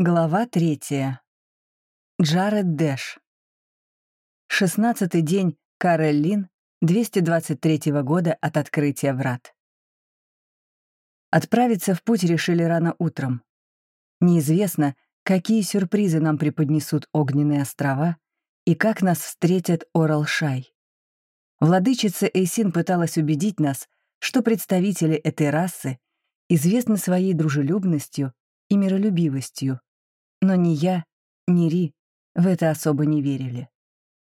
Глава третья. Джаред Дэш. Шестнадцатый день Кареллин 223 года от открытия врат. Отправиться в путь решили рано утром. Неизвестно, какие сюрпризы нам преподнесут огненные острова и как нас встретят Оралшай. Владычица Эйсин пыталась убедить нас, что представители этой расы известны своей дружелюбностью и миролюбивостью, но ни я, ни Ри в это особо не верили.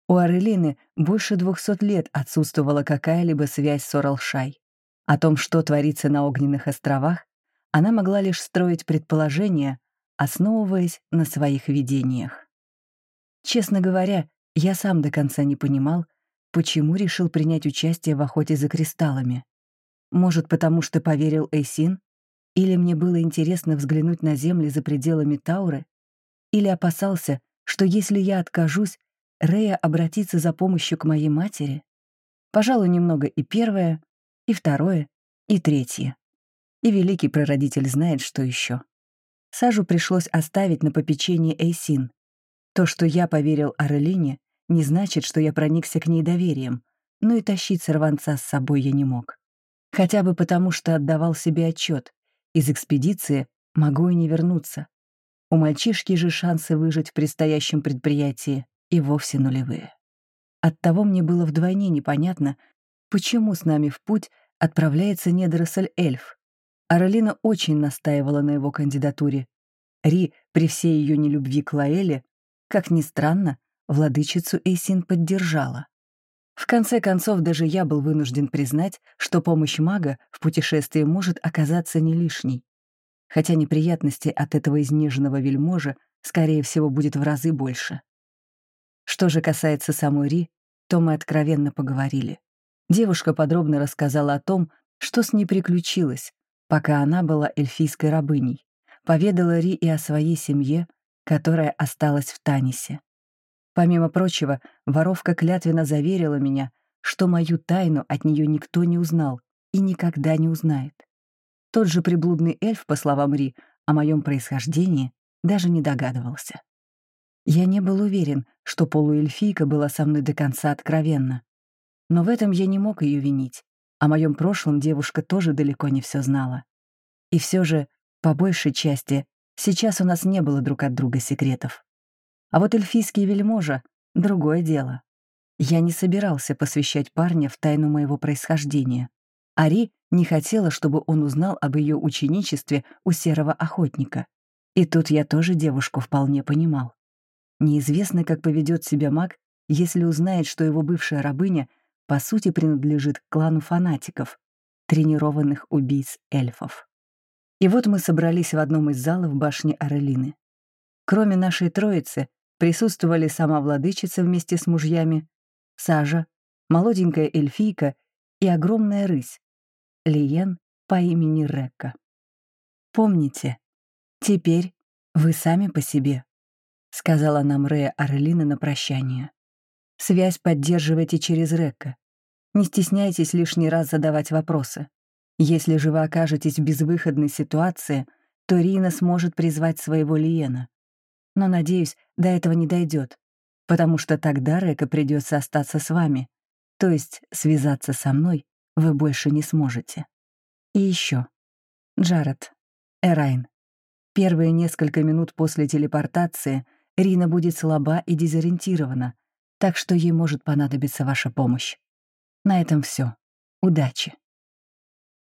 У Арелины больше двухсот лет отсутствовала какая-либо связь с Оралшай. О том, что творится на Огненных островах, она могла лишь строить предположения, основываясь на своих видениях. Честно говоря, я сам до конца не понимал, почему решил принять участие в охоте за кристаллами. Может, потому что поверил Эйсин? Или мне было интересно взглянуть на земли за пределами Тауры? Или опасался, что если я откажусь, Рея обратится за помощью к моей матери? Пожалуй, немного и первое, и второе, и третье. И великий прародитель знает, что еще. Сажу пришлось оставить на попечение Эйсин. То, что я поверил Арелине, не значит, что я проникся к ней доверием, но и тащить сорванца с собой я не мог. Хотя бы потому, что отдавал себе отчет. Из экспедиции могу и не вернуться. У мальчишки же шансы выжить в предстоящем предприятии и вовсе нулевые. Оттого мне было вдвойне непонятно, почему с нами в путь отправляется недоросль-эльф. Аралина очень настаивала на его кандидатуре. Ри, при всей ее нелюбви к Лаэле, как ни странно, владычицу Эйсин поддержала. В конце концов, даже я был вынужден признать, что помощь мага в путешествии может оказаться не лишней хотя неприятностей от этого изнеженного вельможа, скорее всего, будет в разы больше. Что же касается самой Ри, то мы откровенно поговорили. Девушка подробно рассказала о том, что с ней приключилось, пока она была эльфийской рабыней. Поведала Ри и о своей семье, которая осталась в Танисе. Помимо прочего, воровка клятвенно заверила меня, что мою тайну от нее никто не узнал и никогда не узнает. Тот же приблудный эльф, по словам Ри, о моем происхождении даже не догадывался. Я не был уверен, что полуэльфийка была со мной до конца откровенна. Но в этом я не мог ее винить. О моем прошлом девушка тоже далеко не все знала. И все же, по большей части, сейчас у нас не было друг от друга секретов. А вот эльфийский вельможа — другое дело. Я не собирался посвящать парня в тайну моего происхождения. Ари не хотела, чтобы он узнал об ее ученичестве у серого охотника. И тут я тоже девушку вполне понимал. Неизвестно, как поведет себя маг, если узнает, что его бывшая рабыня по сути принадлежит к клану фанатиков, тренированных убийц эльфов. И вот мы собрались в одном из залов башни Арелины. Кроме нашей троицы присутствовали сама владычица вместе с мужьями, Сажа, молоденькая эльфийка и огромная рысь, Лиен по имени Рекка. «Помните, теперь вы сами по себе», — сказала нам Рея Орлина на прощание. «Связь поддерживайте через Рекка. Не стесняйтесь лишний раз задавать вопросы. Если же вы окажетесь в безвыходной ситуации, то Рина сможет призвать своего Лиена. Но, надеюсь, до этого не дойдет, потому что тогда Река придется остаться с вами, то есть связаться со мной вы больше не сможете. И еще. Джаред, Эрайн. Первые несколько минут после телепортации Рина будет слаба и дезориентирована, так что ей может понадобиться ваша помощь. На этом все. Удачи.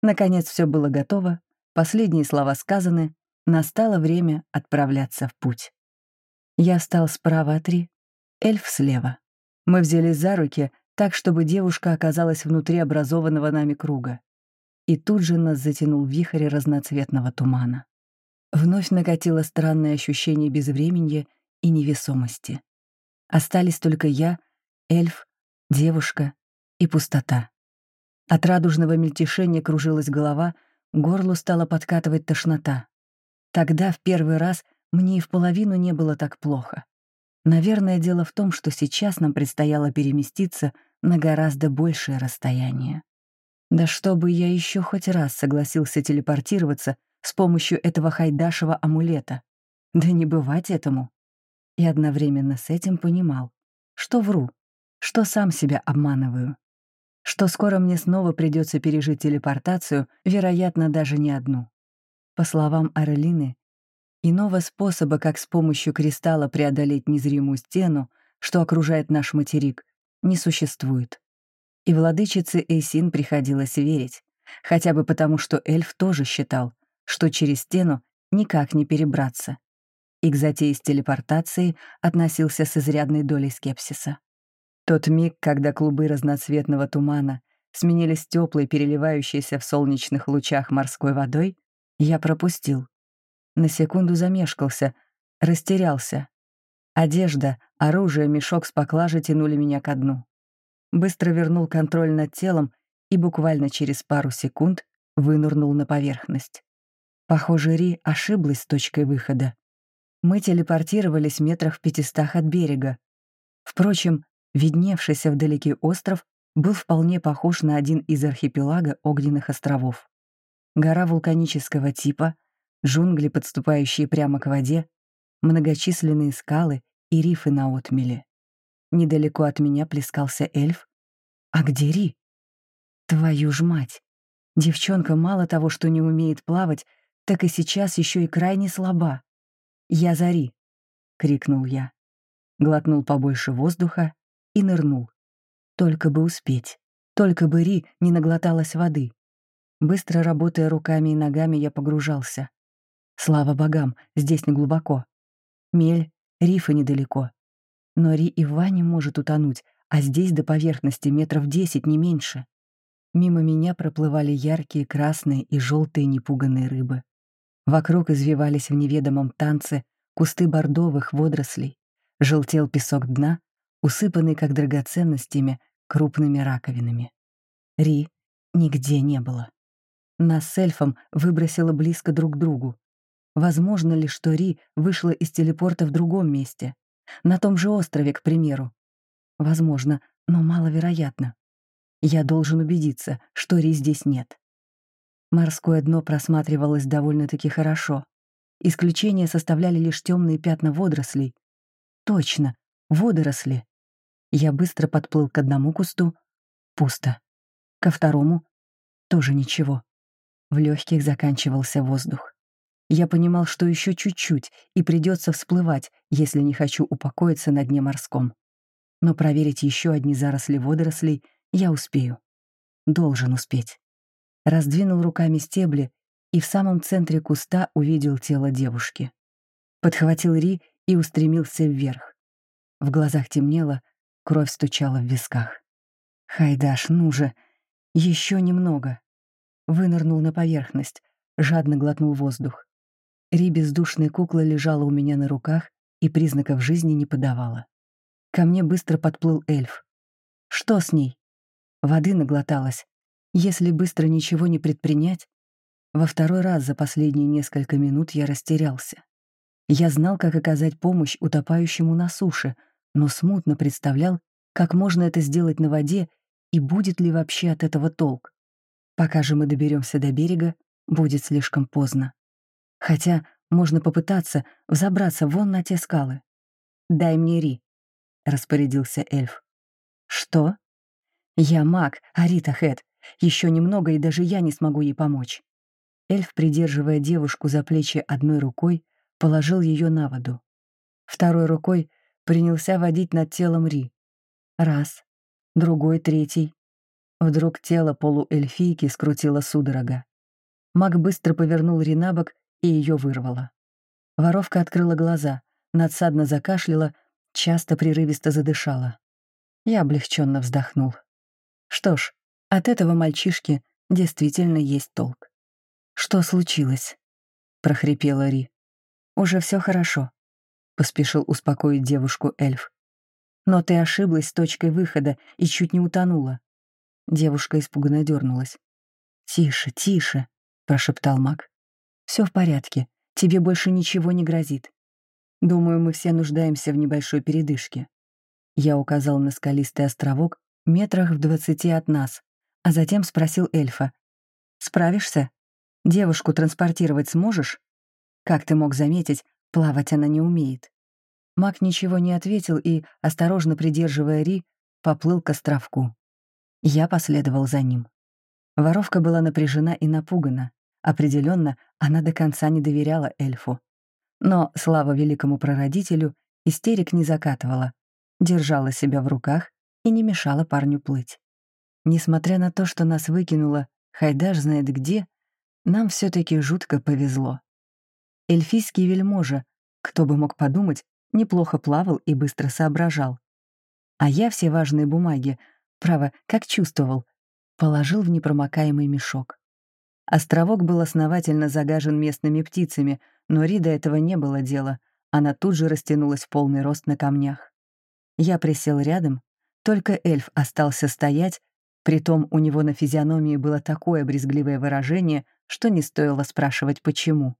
Наконец все было готово, последние слова сказаны, настало время отправляться в путь. Я встал справа от Ри, эльф слева. Мы взялись за руки, так, чтобы девушка оказалась внутри образованного нами круга. И тут же нас затянул вихрь разноцветного тумана. Вновь накатило странное ощущение безвременья и невесомости. Остались только я, эльф, девушка и пустота. От радужного мельтешения кружилась голова, горлу стала подкатывать тошнота. Тогда, в первый раз, мне и в половину не было так плохо. Наверное, дело в том, что сейчас нам предстояло переместиться — на гораздо большее расстояние. Да чтобы я еще хоть раз согласился телепортироваться с помощью этого хайдашего амулета. Да не бывать этому. И одновременно с этим понимал, что вру, что сам себя обманываю, что скоро мне снова придется пережить телепортацию, вероятно, даже не одну. По словам Арелины, иного способа, как с помощью кристалла преодолеть незримую стену, что окружает наш материк, не существует. И владычице Эйсин приходилось верить, хотя бы потому, что эльф тоже считал, что через стену никак не перебраться. И к затее с телепортацией относился с изрядной долей скепсиса. Тот миг, когда клубы разноцветного тумана сменились теплой, переливающейся в солнечных лучах морской водой, я пропустил. На секунду замешкался, растерялся. Одежда, оружие, мешок с поклажей тянули меня ко дну. Быстро вернул контроль над телом и буквально через пару секунд вынырнул на поверхность. Похоже, Ри ошиблась с точкой выхода. Мы телепортировались метрах в пятистах от берега. Впрочем, видневшийся вдалеке остров был вполне похож на один из архипелага огненных островов. Гора вулканического типа, джунгли, подступающие прямо к воде, многочисленные скалы и рифы на отмеле. Недалеко от меня плескался эльф. А где Ри? Твою ж мать! Девчонка мало того, что не умеет плавать, так и сейчас еще и крайне слаба. «Я Зари!» — крикнул я. Глотнул побольше воздуха и нырнул. Только бы успеть. Только бы Ри не наглоталась воды. Быстро работая руками и ногами, я погружался. Слава богам, здесь не глубоко. Мель, рифы недалеко. Но Ри и Ваня может утонуть, а здесь до поверхности метров десять, не меньше. Мимо меня проплывали яркие красные и желтые непуганные рыбы. Вокруг извивались в неведомом танце кусты бордовых водорослей, желтел песок дна, усыпанный, как драгоценностями, крупными раковинами. Ри нигде не было. Нас с эльфом выбросило близко друг к другу. Возможно ли, что Ри вышла из телепорта в другом месте? На том же острове, к примеру. Возможно, но маловероятно. Я должен убедиться, что Ри здесь нет. Морское дно просматривалось довольно-таки хорошо. Исключение составляли лишь темные пятна водорослей. Точно, водоросли. Я быстро подплыл к одному кусту. Пусто. Ко второму — тоже ничего. В легких заканчивался воздух. Я понимал, что еще чуть-чуть, и придется всплывать, если не хочу упокоиться на дне морском. Но проверить еще одни заросли водорослей я успею. Должен успеть. Раздвинул руками стебли и в самом центре куста увидел тело девушки. Подхватил Ри и устремился вверх. В глазах темнело, кровь стучала в висках. «Хайдаш, ну же! Еще немного!» Вынырнул на поверхность, жадно глотнул воздух. Ри бездушная кукла лежала у меня на руках и признаков жизни не подавала. Ко мне быстро подплыл эльф. «Что с ней?» Воды наглоталась. Если быстро ничего не предпринять... Во второй раз за последние несколько минут я растерялся. Я знал, как оказать помощь утопающему на суше, но смутно представлял, как можно это сделать на воде и будет ли вообще от этого толк. Пока же мы доберемся до берега, будет слишком поздно. Хотя можно попытаться взобраться вон на те скалы. «Дай мне Ри», — распорядился эльф. «Что?» «Я маг, Арита Хэт. Еще немного, и даже я не смогу ей помочь». Эльф, придерживая девушку за плечи одной рукой, положил ее на воду. Второй рукой принялся водить над телом Ри. Раз, другой, третий. Вдруг тело полуэльфийки скрутило судорога. Маг быстро повернул Ри на бок и ее вырвало. Воровка открыла глаза, надсадно закашляла, часто прерывисто задышала. Я облегченно вздохнул. Что ж, от этого мальчишки действительно есть толк. «Что случилось?» — прохрипела Ри. «Уже все хорошо», — поспешил успокоить девушку эльф. «Но ты ошиблась с точкой выхода и чуть не утонула». Девушка испуганно дернулась. «Тише, тише», — прошептал маг. Все в порядке, тебе больше ничего не грозит. Думаю, мы все нуждаемся в небольшой передышке». Я указал на скалистый островок метрах в двадцати от нас, а затем спросил эльфа. «Справишься? Девушку транспортировать сможешь?» Как ты мог заметить, Плавать она не умеет. Мак ничего не ответил и, осторожно придерживая Ри, поплыл к островку. Я последовал за ним. Воровка была напряжена и напугана. Определенно, она до конца не доверяла эльфу. Но, слава великому прародителю, истерик не закатывала, держала себя в руках и не мешала парню плыть. Несмотря на то, что нас выкинуло, Хайдаш знает где, нам все таки жутко повезло. Эльфийский вельможа, кто бы мог подумать, неплохо плавал и быстро соображал. А я все важные бумаги, право, как чувствовал, положил в непромокаемый мешок. Островок был основательно загажен местными птицами, но Рида этого не было дела. Она тут же растянулась в полный рост на камнях. Я присел рядом, только эльф остался стоять, притом у него на физиономии было такое брезгливое выражение, что не стоило спрашивать, почему.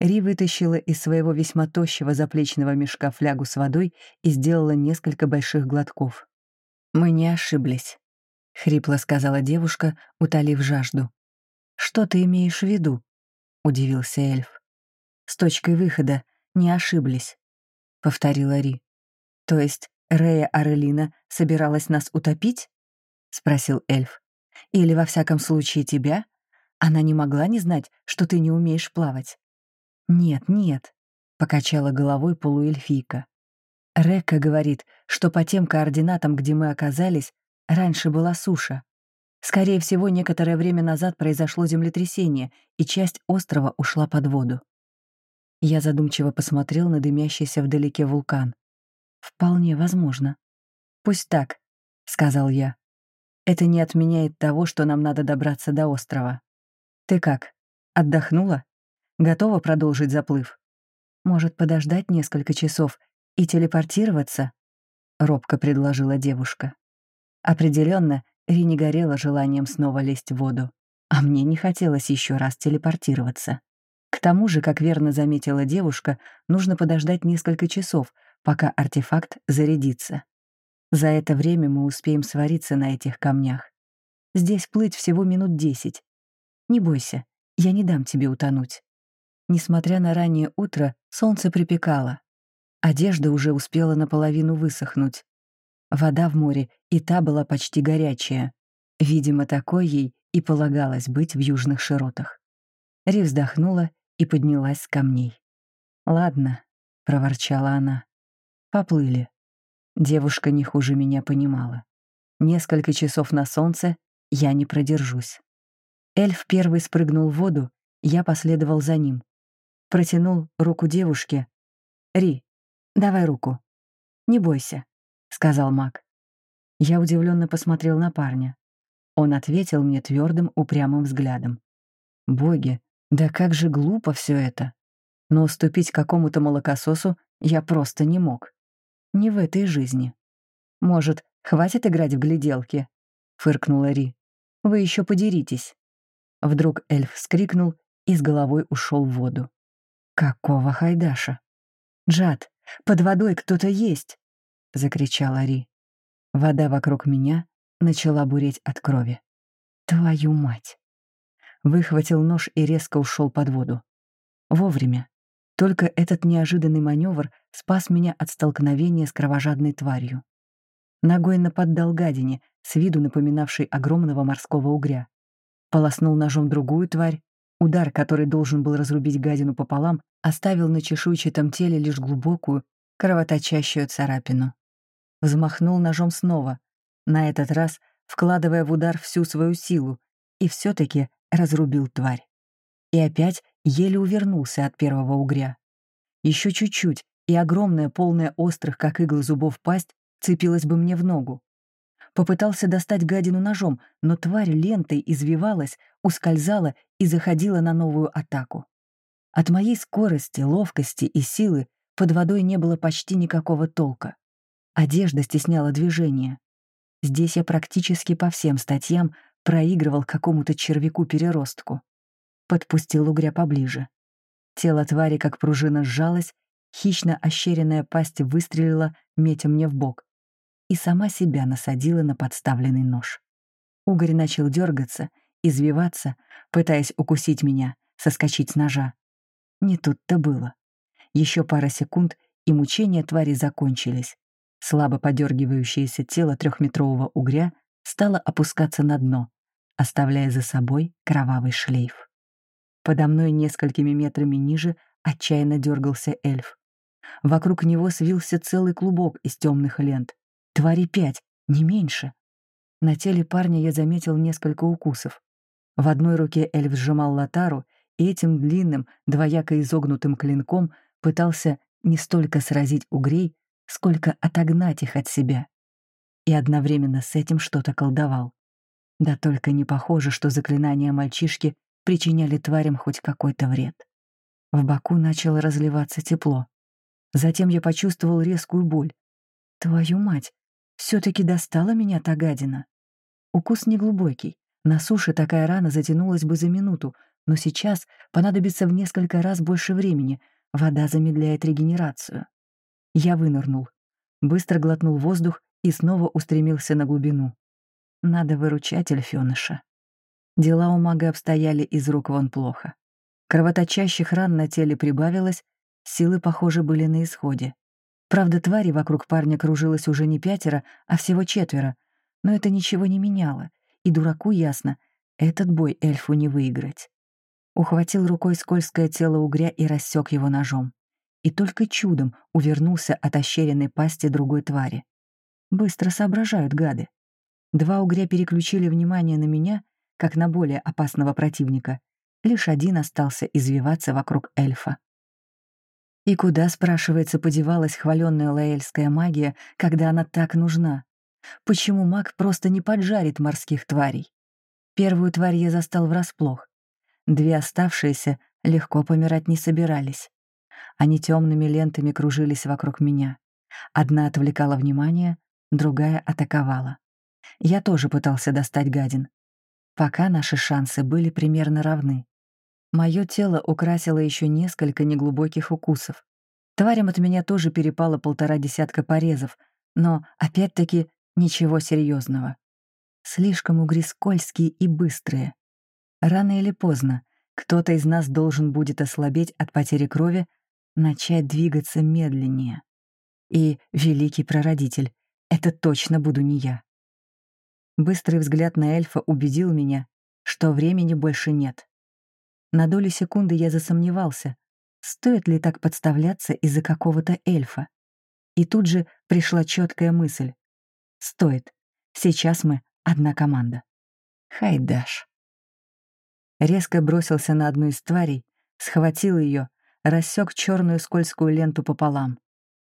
Ри вытащила из своего весьма тощего заплечного мешка флягу с водой и сделала несколько больших глотков. Мы не ошиблись. — хрипло сказала девушка, утолив жажду. «Что ты имеешь в виду?» — удивился эльф. «С точкой выхода не ошиблись», — повторила Ри. «То есть Рея Арелина собиралась нас утопить?» — спросил эльф. «Или, во всяком случае, тебя? Она не могла не знать, что ты не умеешь плавать?» «Нет, нет», — покачала головой полуэльфийка. Рекка говорит, что по тем координатам, где мы оказались, Раньше была суша. Скорее всего, некоторое время назад произошло землетрясение, и часть острова ушла под воду. Я задумчиво посмотрел на дымящийся вдалеке вулкан. «Вполне возможно». «Пусть так», — сказал я. «Это не отменяет того, что нам надо добраться до острова. Ты как, отдохнула? Готова продолжить заплыв? Может, подождать несколько часов и телепортироваться?» — робко предложила девушка. Определенно, Ри не горела желанием снова лезть в воду, а мне не хотелось еще раз телепортироваться. К тому же, как верно заметила девушка, нужно подождать несколько часов, пока артефакт зарядится. За это время мы успеем свариться на этих камнях. Здесь плыть всего минут десять. Не бойся, я не дам тебе утонуть. Несмотря на раннее утро, солнце припекало. Одежда уже успела наполовину высохнуть. Вода в море и та была почти горячая. Видимо, такой ей и полагалось быть в южных широтах. Ри вздохнула и поднялась с камней. «Ладно», — проворчала она. «Поплыли». Девушка не хуже меня понимала. Несколько часов на солнце я не продержусь. Эльф первый спрыгнул в воду, я последовал за ним. Протянул руку девушке. «Ри, давай руку. Не бойся, — сказал маг. Я удивленно посмотрел на парня. Он ответил мне твердым, упрямым взглядом. «Боги, да как же глупо все это! Но уступить какому-то молокососу я просто не мог. Не в этой жизни. Может, хватит играть в гляделки?» — фыркнула Ри. «Вы еще подеритесь». Вдруг эльф вскрикнул и с головой ушел в воду. «Какого хайдаша?» «Джад, под водой кто-то есть!» — закричала Ри. Вода вокруг меня начала буреть от крови. Твою мать! Выхватил нож и резко ушел под воду. Вовремя. Только этот неожиданный маневр спас меня от столкновения с кровожадной тварью. Ногой наподдал гадине, с виду напоминавшей огромного морского угря. Полоснул ножом другую тварь. Удар, который должен был разрубить гадину пополам, оставил на чешуйчатом теле лишь глубокую, кровоточащую царапину взмахнул ножом снова, на этот раз вкладывая в удар всю свою силу, и все таки разрубил тварь. И опять еле увернулся от первого угря. Еще чуть-чуть, и огромная, полная острых, как иглы зубов пасть, цепилась бы мне в ногу. Попытался достать гадину ножом, но тварь лентой извивалась, ускользала и заходила на новую атаку. От моей скорости, ловкости и силы под водой не было почти никакого толка. Одежда стесняла движение. Здесь я практически по всем статьям проигрывал какому-то червяку-переростку. Подпустил угря поближе. Тело твари, как пружина, сжалось, хищно ощеренная пасть выстрелила, метя мне в бок, и сама себя насадила на подставленный нож. Угорь начал дергаться, извиваться, пытаясь укусить меня, соскочить с ножа. Не тут-то было. Еще пара секунд, и мучения твари закончились. Слабо подергивающееся тело трехметрового угря стало опускаться на дно, оставляя за собой кровавый шлейф. Подо мной несколькими метрами ниже отчаянно дергался эльф. Вокруг него свился целый клубок из темных лент. Твари пять, не меньше. На теле парня я заметил несколько укусов. В одной руке эльф сжимал латару, и этим длинным, двояко изогнутым клинком пытался не столько сразить угрей, сколько отогнать их от себя. И одновременно с этим что-то колдовал. Да только не похоже, что заклинания мальчишки причиняли тварям хоть какой-то вред. В боку начало разливаться тепло. Затем я почувствовал резкую боль. Твою мать, все таки достала меня та гадина. Укус неглубокий. На суше такая рана затянулась бы за минуту, но сейчас понадобится в несколько раз больше времени. Вода замедляет регенерацию. Я вынырнул. Быстро глотнул воздух и снова устремился на глубину. Надо выручать Эльфёныша. Дела у мага обстояли из рук вон плохо. Кровоточащих ран на теле прибавилось, силы, похоже, были на исходе. Правда, твари вокруг парня кружилось уже не пятеро, а всего четверо, но это ничего не меняло, и дураку ясно, этот бой эльфу не выиграть. Ухватил рукой скользкое тело угря и рассек его ножом. И только чудом увернулся от ощеренной пасти другой твари. Быстро соображают гады. Два угря переключили внимание на меня, как на более опасного противника. Лишь один остался извиваться вокруг эльфа. И куда, спрашивается, подевалась хваленная лаэльская магия, когда она так нужна? Почему маг просто не поджарит морских тварей? Первую тварь я застал врасплох. Две оставшиеся легко помирать не собирались. Они темными лентами кружились вокруг меня. Одна отвлекала внимание, другая атаковала. Я тоже пытался достать гадин. Пока наши шансы были примерно равны. Мое тело украсило еще несколько неглубоких укусов. Тварям от меня тоже перепало полтора десятка порезов, но, опять-таки, ничего серьезного. Слишком угри скользкие и быстрые. Рано или поздно кто-то из нас должен будет ослабеть от потери крови, начать двигаться медленнее. И, великий прародитель, это точно буду не я. Быстрый взгляд на эльфа убедил меня, что времени больше нет. На долю секунды я засомневался, стоит ли так подставляться из-за какого-то эльфа. И тут же пришла четкая мысль. Стоит. Сейчас мы одна команда. Хайдаш. Резко бросился на одну из тварей, схватил ее, рассек черную скользкую ленту пополам.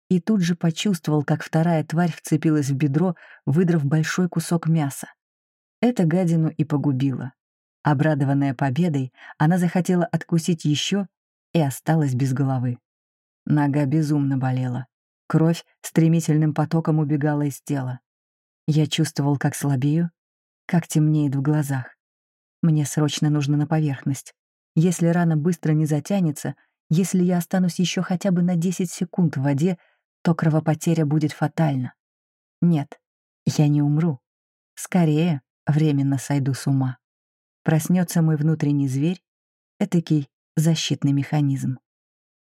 И тут же почувствовал, как вторая тварь вцепилась в бедро, выдрав большой кусок мяса. Это гадину и погубило. Обрадованная победой, она захотела откусить еще и осталась без головы. Нога безумно болела. Кровь стремительным потоком убегала из тела. Я чувствовал, как слабею, как темнеет в глазах. Мне срочно нужно на поверхность. Если рана быстро не затянется, если я останусь еще хотя бы на 10 секунд в воде, то кровопотеря будет фатальна. Нет, я не умру. Скорее, временно сойду с ума. Проснется мой внутренний зверь, этакий защитный механизм.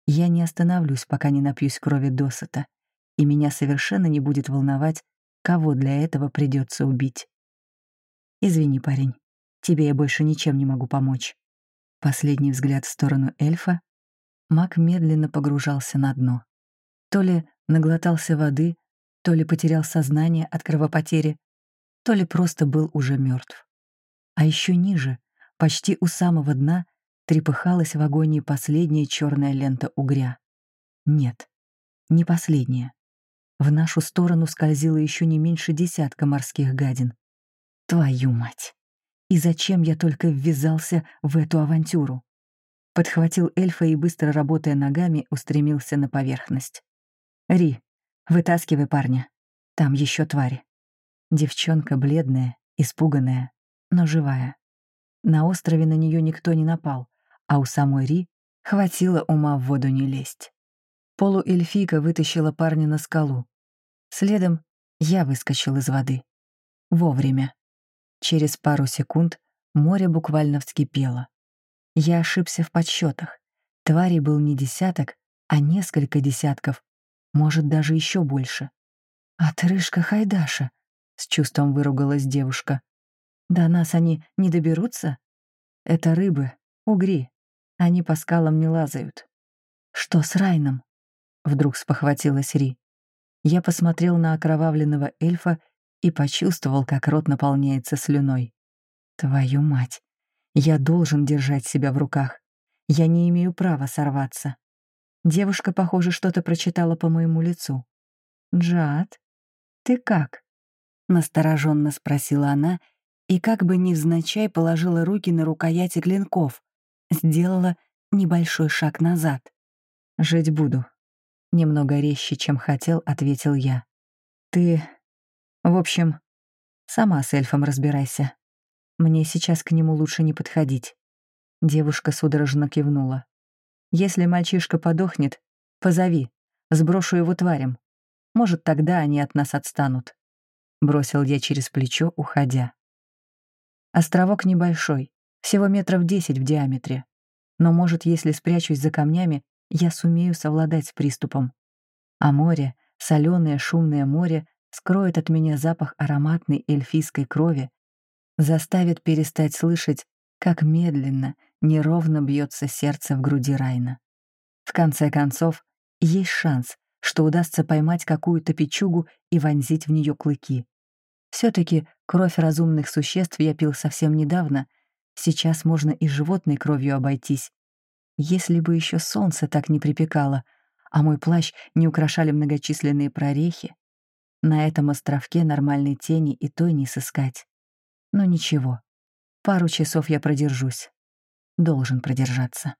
Я не остановлюсь, пока не напьюсь крови досыта, и меня совершенно не будет волновать, кого для этого придется убить. Извини, парень, тебе я больше ничем не могу помочь. Последний взгляд в сторону эльфа. Маг медленно погружался на дно. То ли наглотался воды, то ли потерял сознание от кровопотери, то ли просто был уже мертв. А еще ниже, почти у самого дна, трепыхалась в агонии последняя черная лента угря. Нет, не последняя. В нашу сторону скользило еще не меньше десятка морских гадин. Твою мать! И зачем я только ввязался в эту авантюру? Подхватил эльфа и, быстро работая ногами, устремился на поверхность. «Ри, вытаскивай парня. Там еще твари». Девчонка бледная, испуганная, но живая. На острове на нее никто не напал, а у самой Ри хватило ума в воду не лезть. Полуэльфийка вытащила парня на скалу. Следом я выскочил из воды. Вовремя. Через пару секунд море буквально вскипело. Я ошибся в подсчетах. Тварей был не десяток, а несколько десятков, может, даже еще больше. «Отрыжка Хайдаша», — с чувством выругалась девушка. «До нас они не доберутся?» «Это рыбы, угри. Они по скалам не лазают». «Что с Райном?» — вдруг спохватилась Ри. Я посмотрел на окровавленного эльфа и почувствовал, как рот наполняется слюной. «Твою мать! Я должен держать себя в руках. Я не имею права сорваться». Девушка, похоже, что-то прочитала по моему лицу. «Джад, ты как?» — настороженно спросила она и как бы невзначай положила руки на рукояти клинков, сделала небольшой шаг назад. «Жить буду», — немного резче, чем хотел, ответил я. «Ты... В общем, сама с эльфом разбирайся. Мне сейчас к нему лучше не подходить». Девушка судорожно кивнула. «Если мальчишка подохнет, позови, сброшу его тварям. Может, тогда они от нас отстанут». Бросил я через плечо, уходя. Островок небольшой, всего метров десять в диаметре. Но, может, если спрячусь за камнями, я сумею совладать с приступом. А море, соленое шумное море, скроет от меня запах ароматной эльфийской крови, заставит перестать слышать, как медленно, неровно бьется сердце в груди Райна. В конце концов, есть шанс, что удастся поймать какую-то печугу и вонзить в нее клыки. все таки кровь разумных существ я пил совсем недавно, сейчас можно и животной кровью обойтись, если бы еще солнце так не припекало, а мой плащ не украшали многочисленные прорехи, на этом островке нормальной тени и той не сыскать. Но ничего, пару часов я продержусь. Должен продержаться.